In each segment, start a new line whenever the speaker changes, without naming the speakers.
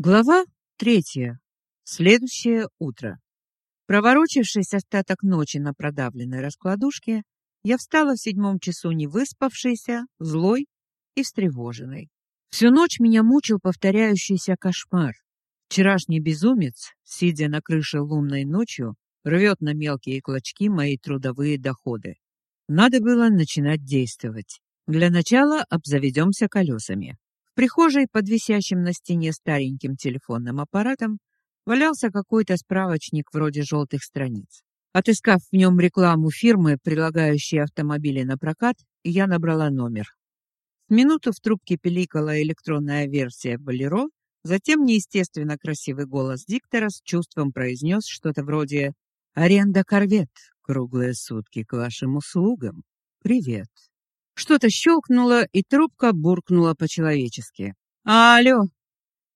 Глава третья. Следующее утро. Проворочившись остаток ночи на продавленной раскладушке, я встала в седьмом часу не выспавшейся, злой и встревоженной. Всю ночь меня мучил повторяющийся кошмар. Вчерашний безумец, сидя на крыше лунной ночью, рвет на мелкие клочки мои трудовые доходы. Надо было начинать действовать. Для начала обзаведемся колесами прихожей под висящим на стене стареньким телефонным аппаратом валялся какой-то справочник вроде желтых страниц. Отыскав в нем рекламу фирмы, прилагающей автомобили на прокат, я набрала номер. В минуту в трубке пиликала электронная версия «Болеро», затем неестественно красивый голос диктора с чувством произнес что-то вроде «Аренда корвет, круглые сутки к вашим услугам. Привет». Что-то щелкнуло, и трубка буркнула по-человечески. «Алло!»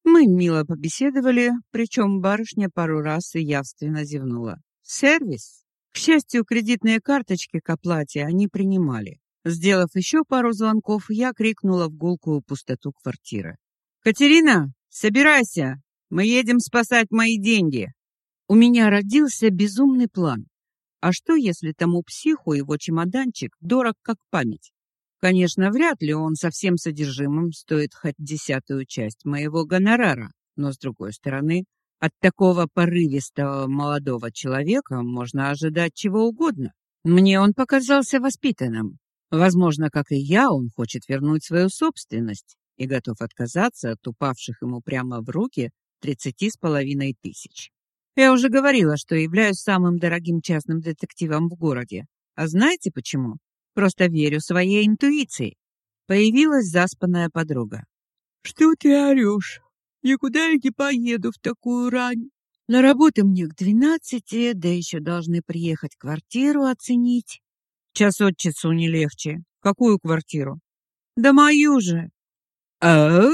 Мы мило побеседовали, причем барышня пару раз и явственно зевнула. «Сервис?» К счастью, кредитные карточки к оплате они принимали. Сделав еще пару звонков, я крикнула в гулкую пустоту квартиры. «Катерина, собирайся! Мы едем спасать мои деньги!» У меня родился безумный план. А что, если тому психу его чемоданчик дорог как память? Конечно, вряд ли он со всем содержимым стоит хоть десятую часть моего гонорара, но, с другой стороны, от такого порывистого молодого человека можно ожидать чего угодно. Мне он показался воспитанным. Возможно, как и я, он хочет вернуть свою собственность и готов отказаться от упавших ему прямо в руки тридцати с половиной тысяч. Я уже говорила, что являюсь самым дорогим частным детективом в городе. А знаете почему? Просто верю своей интуиции. Появилась заспанная подруга.
Что ты орешь? Никуда я не поеду в такую рань.
На работу мне к двенадцати, да еще должны приехать квартиру оценить. Час от часу не легче. Какую квартиру? Да мою же.
А?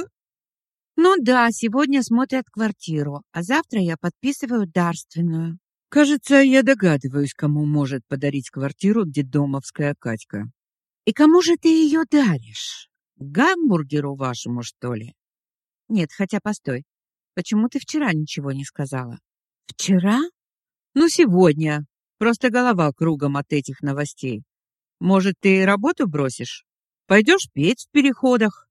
Ну да, сегодня смотрят квартиру, а завтра я подписываю дарственную. Кажется, я догадываюсь, кому может подарить квартиру детдомовская Катька. И кому же ты ее даришь? Гамбургеру вашему, что ли? Нет, хотя постой. Почему ты вчера ничего не сказала? Вчера? Ну, сегодня. Просто голова кругом от этих новостей. Может, ты работу бросишь? Пойдешь петь в переходах?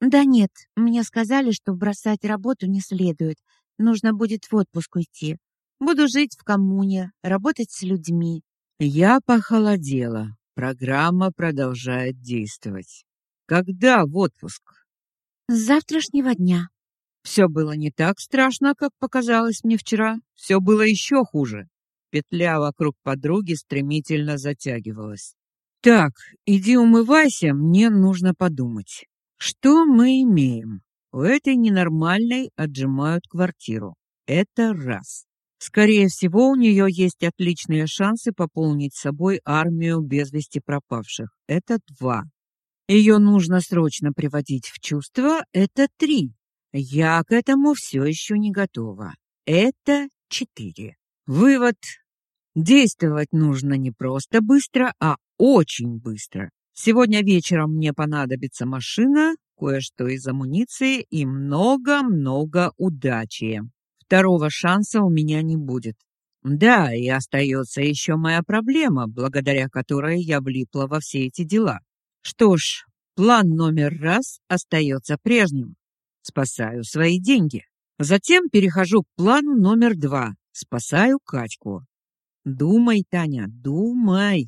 Да нет, мне сказали, что бросать работу не следует. Нужно будет в отпуск уйти. Буду жить в коммуне, работать с людьми. Я похолодела. Программа продолжает действовать. Когда в отпуск? С завтрашнего дня. Все было не так страшно, как показалось мне вчера. Все было еще хуже. Петля вокруг подруги стремительно затягивалась. Так, иди умывайся, мне нужно подумать. Что мы имеем? У этой ненормальной отжимают квартиру. Это раз. Скорее всего, у нее есть отличные шансы пополнить собой армию без вести пропавших. Это два. Ее нужно срочно приводить в чувство. Это три. Я к этому все еще не готова. Это четыре. Вывод. Действовать нужно не просто быстро, а очень быстро. Сегодня вечером мне понадобится машина, кое-что из амуниции и много-много удачи. Второго шанса у меня не будет. Да, и остается еще моя проблема, благодаря которой я влипла во все эти дела. Что ж, план номер раз остается прежним. Спасаю свои деньги. Затем перехожу к плану номер два. Спасаю Катьку. Думай, Таня, думай.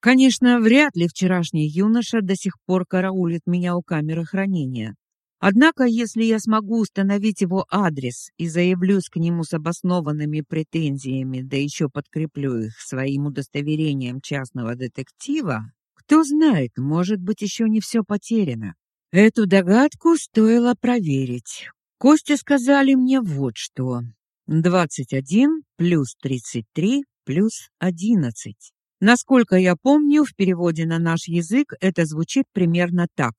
Конечно, вряд ли вчерашний юноша до сих пор караулит меня у камеры хранения. Однако, если я смогу установить его адрес и заявлюсь к нему с обоснованными претензиями, да еще подкреплю их своим удостоверением частного детектива, кто знает, может быть, еще не все потеряно. Эту догадку стоило проверить. Костя сказали мне вот что. 21 плюс 33 плюс 11. Насколько я помню, в переводе на наш язык это звучит примерно так.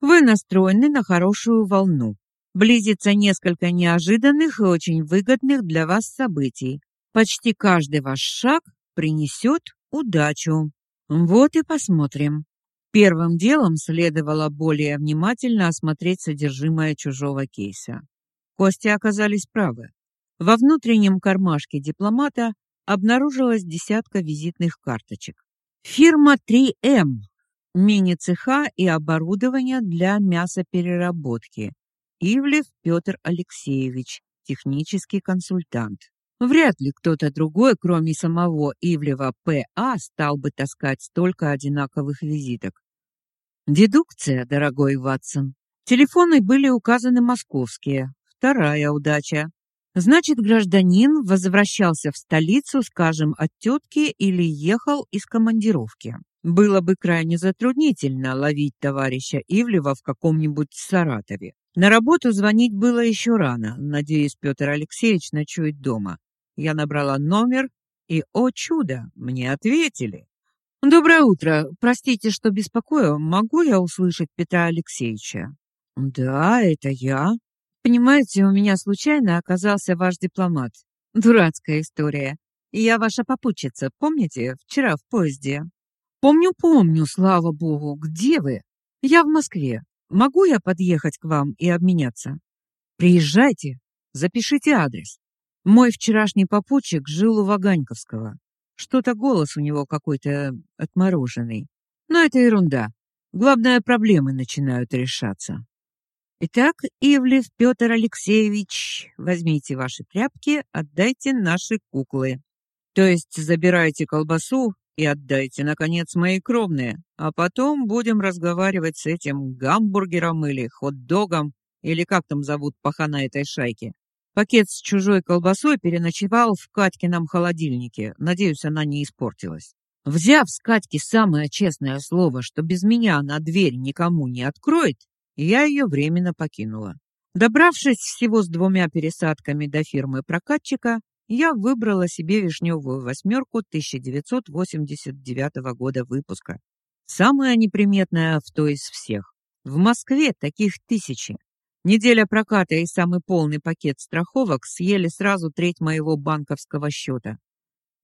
Вы настроены на хорошую волну. Близится несколько неожиданных и очень выгодных для вас событий. Почти каждый ваш шаг принесет удачу. Вот и посмотрим. Первым делом следовало более внимательно осмотреть содержимое чужого кейса. Кости оказались правы. Во внутреннем кармашке дипломата обнаружилась десятка визитных карточек. Фирма 3М. Мини-цеха и оборудование для мясопереработки. Ивлев Петр Алексеевич, технический консультант. Вряд ли кто-то другой, кроме самого Ивлева П.А., стал бы таскать столько одинаковых визиток. Дедукция, дорогой Ватсон. Телефоны были указаны московские. Вторая удача. Значит, гражданин возвращался в столицу, скажем, от тетки или ехал из командировки. Было бы крайне затруднительно ловить товарища Ивлева в каком-нибудь Саратове. На работу звонить было еще рано. Надеюсь, Петр Алексеевич ночует дома. Я набрала номер, и, о чудо, мне ответили. «Доброе утро. Простите, что беспокою. Могу я услышать Петра Алексеевича?» «Да, это я», Понимаете, у меня случайно оказался ваш дипломат. Дурацкая история. Я ваша попутчица, помните, вчера в поезде? Помню, помню, слава богу. Где вы? Я в Москве. Могу я подъехать к вам и обменяться? Приезжайте. Запишите адрес. Мой вчерашний попутчик жил у Ваганьковского. Что-то голос у него какой-то отмороженный. Но это ерунда. Главное, проблемы начинают решаться. Итак, Ивлев Петр Алексеевич, возьмите ваши тряпки, отдайте наши куклы. То есть забирайте колбасу и отдайте, наконец, мои кровные, а потом будем разговаривать с этим гамбургером или хот-догом, или как там зовут пахана этой шайки. Пакет с чужой колбасой переночевал в Катькином холодильнике. Надеюсь, она не испортилась. Взяв с Катьки самое честное слово, что без меня она дверь никому не откроет, я ее временно покинула. Добравшись всего с двумя пересадками до фирмы прокатчика, я выбрала себе вишневую восьмерку 1989 года выпуска. Самая неприметная авто из всех. В Москве таких тысячи. Неделя проката и самый полный пакет страховок съели сразу треть моего банковского счета.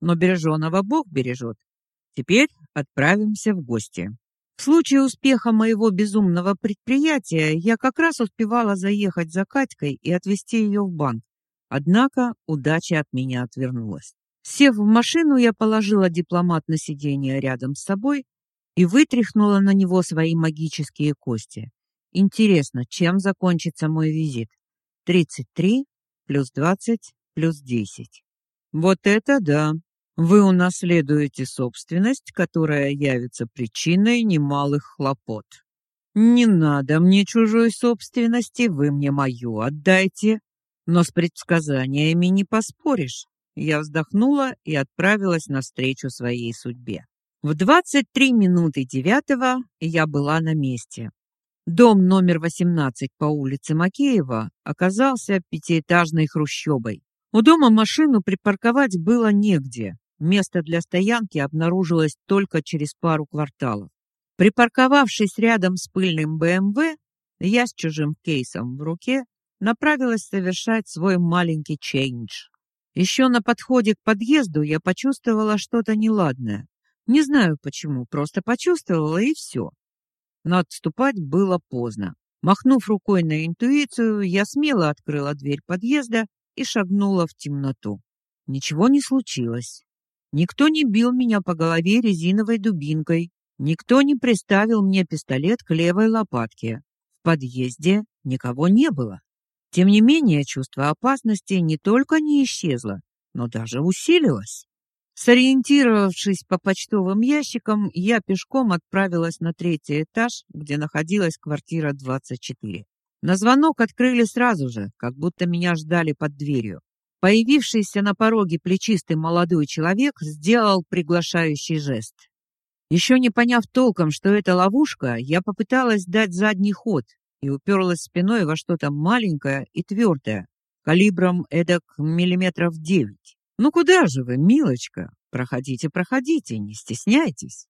Но береженого Бог бережет. Теперь отправимся в гости. В случае успеха моего безумного предприятия я как раз успевала заехать за Катькой и отвезти ее в банк. Однако удача от меня отвернулась. Сев в машину, я положила дипломат на сиденье рядом с собой и вытряхнула на него свои магические кости. Интересно, чем закончится мой визит? 33 плюс 20 плюс 10. Вот это да! Вы унаследуете собственность, которая явится причиной немалых хлопот. Не надо мне чужой собственности, вы мне мою отдайте. Но с предсказаниями не поспоришь. Я вздохнула и отправилась навстречу своей судьбе. В 23 минуты девятого я была на месте. Дом номер 18 по улице Макеева оказался пятиэтажной хрущобой. У дома машину припарковать было негде. Место для стоянки обнаружилось только через пару кварталов. Припарковавшись рядом с пыльным БМВ, я с чужим кейсом в руке направилась совершать свой маленький чейндж. Еще на подходе к подъезду я почувствовала что-то неладное. Не знаю почему, просто почувствовала и все. Но отступать было поздно. Махнув рукой на интуицию, я смело открыла дверь подъезда и шагнула в темноту. Ничего не случилось. Никто не бил меня по голове резиновой дубинкой. Никто не приставил мне пистолет к левой лопатке. В подъезде никого не было. Тем не менее, чувство опасности не только не исчезло, но даже усилилось. Сориентировавшись по почтовым ящикам, я пешком отправилась на третий этаж, где находилась квартира 24. На звонок открыли сразу же, как будто меня ждали под дверью. Появившийся на пороге плечистый молодой человек сделал приглашающий жест. Еще не поняв толком, что это ловушка, я попыталась дать задний ход и уперлась спиной во что-то маленькое и твердое, калибром эдак миллиметров девять. «Ну куда же вы, милочка? Проходите, проходите, не стесняйтесь».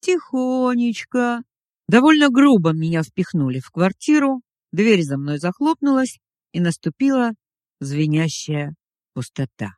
«Тихонечко». Довольно грубо меня впихнули в квартиру, дверь за мной захлопнулась, и наступила звенящая пустота.